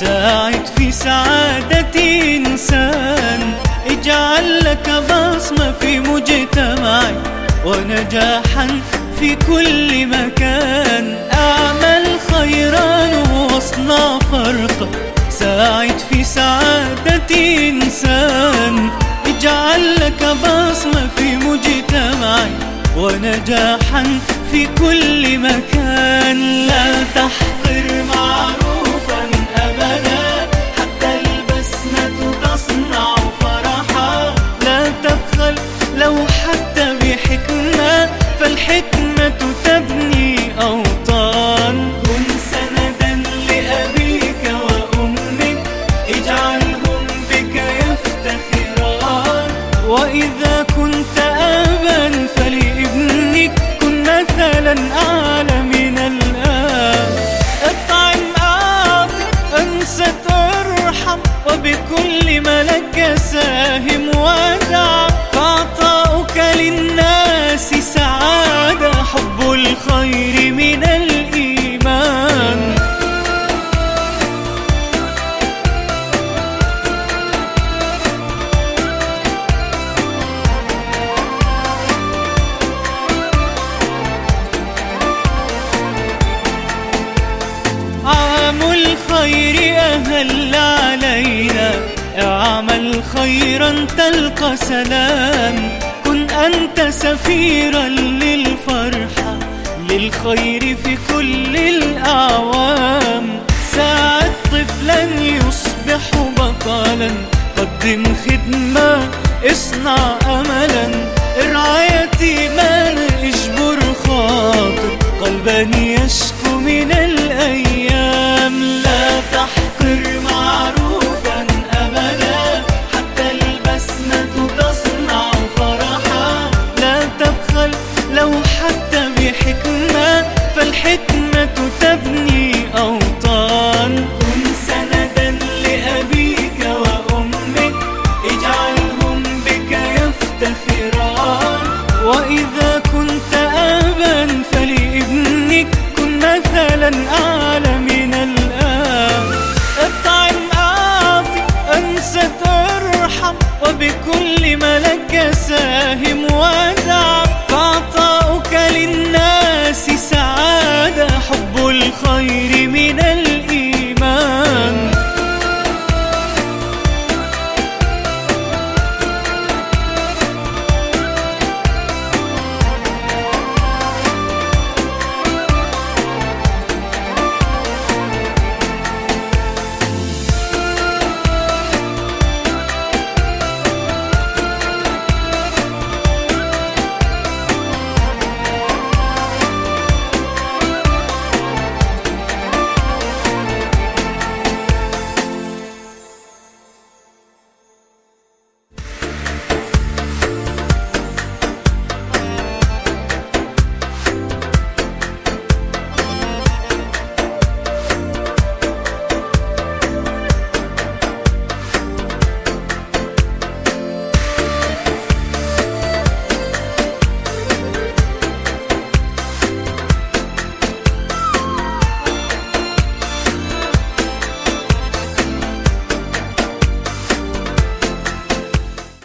ساعد في سعادة إنسان اجعل لك بصمة في مجتمعك ونجاحا في كل مكان. أعمل خيرا واصنع فرقا ساعد في سعادة إنسان. اجعل لك بصمة في مجتمعك ونجاحا في كل مكان. لا تحقر معروفا أبدا. فالحكمة تبني أوطان. كن سندا لأبيك وأمك اجعلهم بك يفتخران. وإذا كنت أبا فلابنك كن مثلا أعلى من الآن اطعم أعطي أنسى ترحم وبكل ملك ساهم ودع فعطاؤك للناس حب الخير من الإيمان. عام الخير أهل علينا اعمل خيرا تلقى سلام أنت سفيرا للفرحة للخير في كل الأعوام. ساعد طفلا يصبح بطلا قدم خدمة اصنع فالحكمة تبني أوطان. كن سندا لأبيك وأمك اجعلهم بك يفتخران. وإذا كنت أبا فلابنك كن مثلا أعلى من الآن اطعم أعطي أنسى ترحم وبكل ملك ساهم وأنت